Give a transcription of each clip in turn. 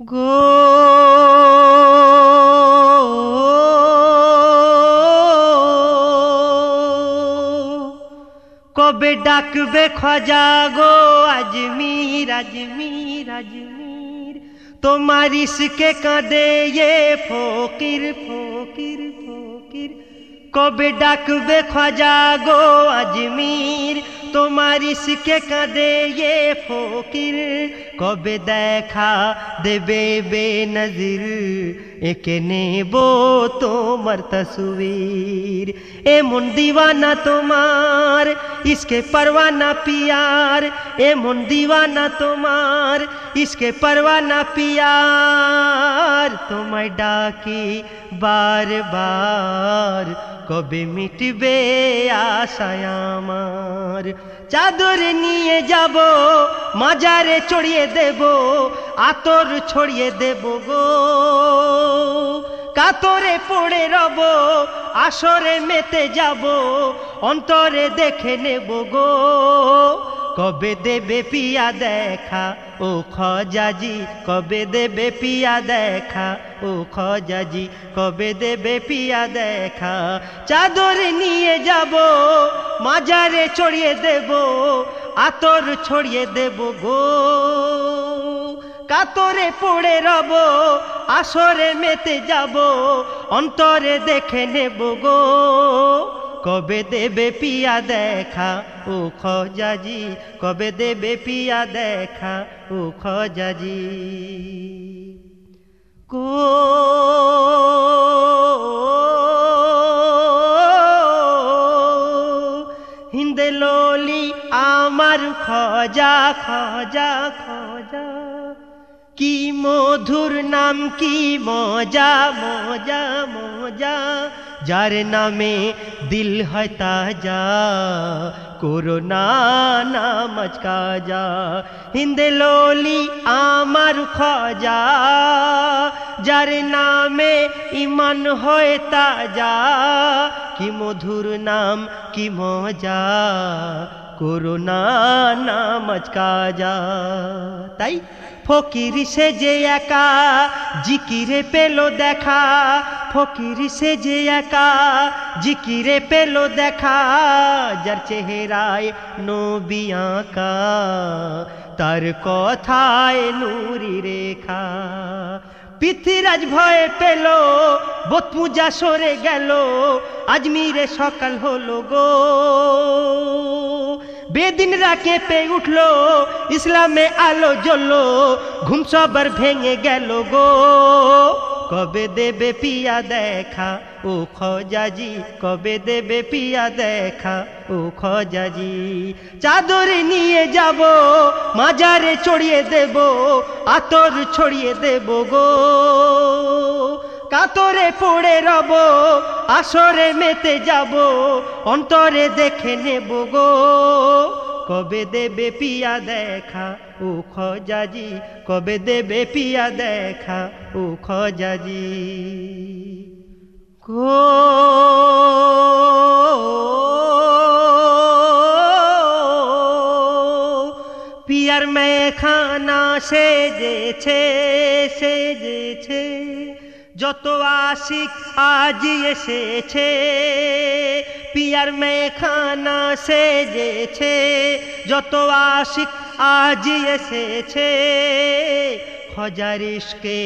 কবে ডাকবে খজা গো আজমির আজমির আজমির। তোমার ইসকে কাঁদে ये ফকির ফকির ফকির। কবে ডাকবে খজা গো আজমির? তোমার ইসকে কাঁদে ये ফকির। কবে দেখা দেবে বে নজির একে নেব তোমার তসবির এমন দিওয়ানা তোমার ইসকে পরওয়ানা পিয়ার এমন দিওয়ানা তোমার ইসকে পরওয়ানা পিয়ার তোমায় ডাকি বার বার কবে মিটবে আশায় আমার চাদর নিয়ে যাব মাজারে চড়িয়ে দেব, আতর ছড়িয়ে দেব গো। কাতরে পড়ে রব, আসরে মেতে যাব, অন্তরে দেখে নেব গো। কবে দেবে পিয়া দেখা, ও খজাজি? কবে দেবে পিয়া দেখা, ও খজাজি? কবে দেবে পিয়া দেখা? চাদর নিয়ে যাব, মাজারে চড়িয়ে দেব আতর ছড়িয়ে দেব গো। কাতরে পড়ে রব, আসরে মেতে যাব, অন্তরে দেখে নেব গো। কবে দেবে পিয়া দেখা ও খজাজি, কবে দেবে পিয়া দেখা ও খজাজি। গো আমার খজা খজা খজা। কি মধুর নাম, কি মজা মজা মজা। যার নামে দিল হয় তাজা। করোনা নামাজ কাজা। হিন্দে লোলি আমার খজা। যার নামে ইমান হয় তাজা। কি মধুর নাম, কি মজা। করোনা নামাজ কাজা। তাই ফকির সে যে একা, জিকিরে পেল দেখা। ফকির সে যে একা, জিকিরে পেল দেখা। যার চেহারায় নবী আঁকা, তার কথায় নুরি রেখা। পৃথিরাজ ভয়ে পেল, বোত পূজা সরে গেল। আজমিরে সকাল হলো গো। বেদিনরা কেঁপে উঠল, ইসলামে আলো জ্বললো, ঘুম সবার ভেঙে গেল গো। কবে দেবে পিয়া দেখা, ও খজাজি? কবে দেবে পিয়া দেখা, ও খজাজি? চাদর নিয়ে যাব, মাজারে চড়িয়ে দেব, আতর ছড়িয়ে দেব গো। কাতরে পড়ে রব আসরে মেতে যাব, অন্তরে দেখে নেব গো। কবে দেবে পিয়া দেখা ও খজাজি? কবে দেবে পিয়া দেখা ও খজাজি? গো পিয়ার মেখানা সেজেছে সেজেছে। যত আশিক আজ এসেছে, পিয়ার মেখানা সেজেছে, যত আশিক আজ এসেছে খজারিসকে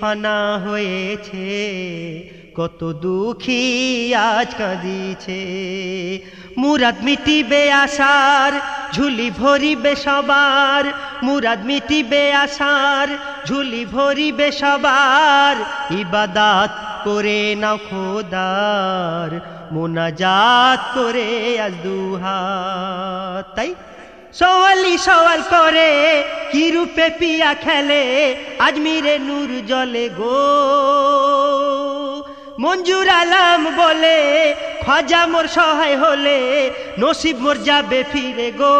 ফানা হয়েছে, কত দুঃখী আজ কাঁদিছে। মুরাদ মিটিবে আশার ঝুলি ভরিবে সবার, মুরাদ মিটিবে আশার, ঝুলি ভরিবে সবার, ইবাদাত করে নাও খোদার, মোনাজাত করে আজ দুহাত। তাই? সওয়ালি সওয়াল করে, কি রূপে পিয়া খেলে, আজমিরে নূর জলে গো। মঞ্জুর আলাম বলে খাজা মোর সহায় হলে নসিব মোর যাবে ফিরে গো।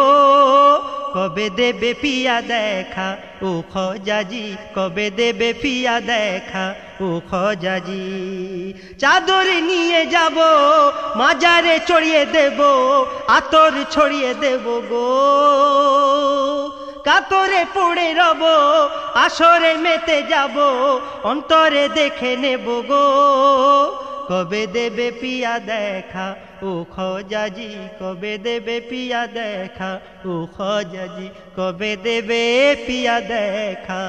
কবে দেবে পিয়া দেখা ও খজাজি? কবে দেবে পিয়া দেখা ও খজাজি? চাদর নিয়ে যাব, মাজারে চড়িয়ে দেব, আতর ছড়িয়ে দেব গো। কাতরে পড়ে রব, আসরে মেতে যাব, অন্তরে দেখে নেব গো। কবে দেবে পিয়া দেখা? ও খজাজি, কবে দেবে পিয়া দেখা? ও খজাজি, কবে দেবে পিয়া দেখা?